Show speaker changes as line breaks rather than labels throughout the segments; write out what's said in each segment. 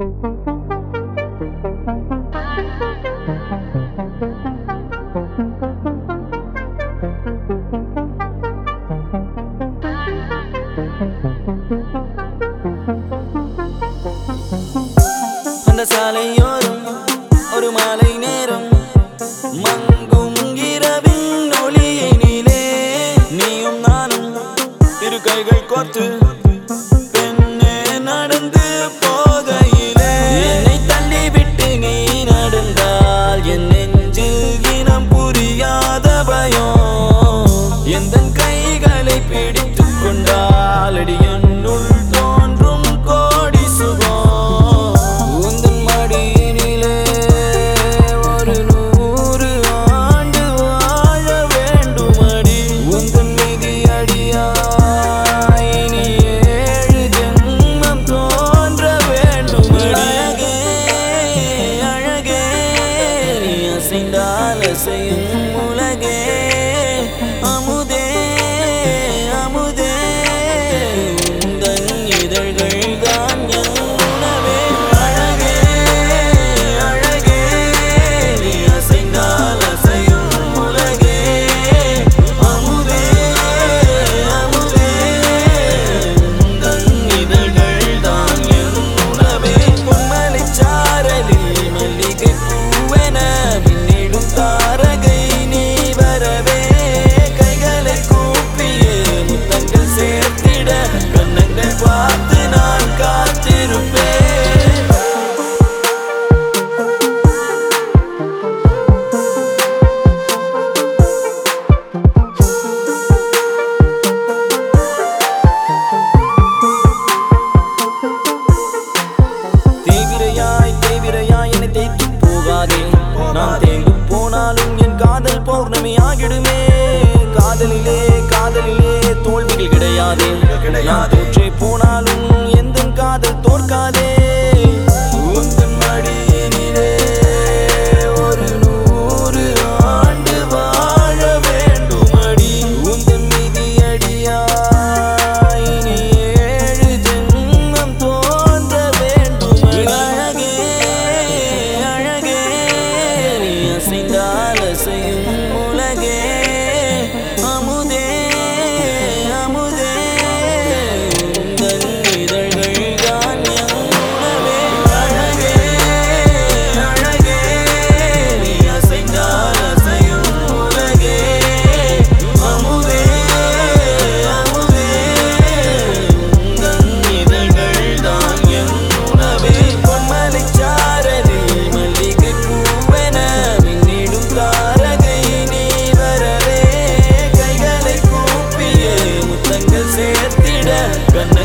அந்த சாலையோரம் ஒரு மாலை நேரம். மங்கும் இரவின் ஒளியினிலே நீயும் நானும் இரு கைகள் கோர்த்து காலடி என்னுள் தோன்றும் கோடி சுகம். உந்தன் மடியினிலே ஒரு நூறு ஆண்டு வாழ வேண்டும் அடி உந்தன் நிதி அடியாய் இனி ஏழு ஜென்மம் தோன்ற வேண்டும் அழகே அழகே நீ அசைந்தால் அசையும் நான் தேங்கு போனாலும் என் காதல் பௌர்ணமி ஆகிடுமே. காதலிலே காதலிலே தோல்விகள் கிடையாதே. நான் தோற்றே போனாலும் எந்த காதல் தோற்காதே.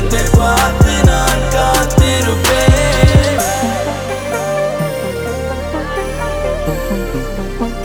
கண்ணங்கள் பார்த்து நான் காத்திருப்பேன் you.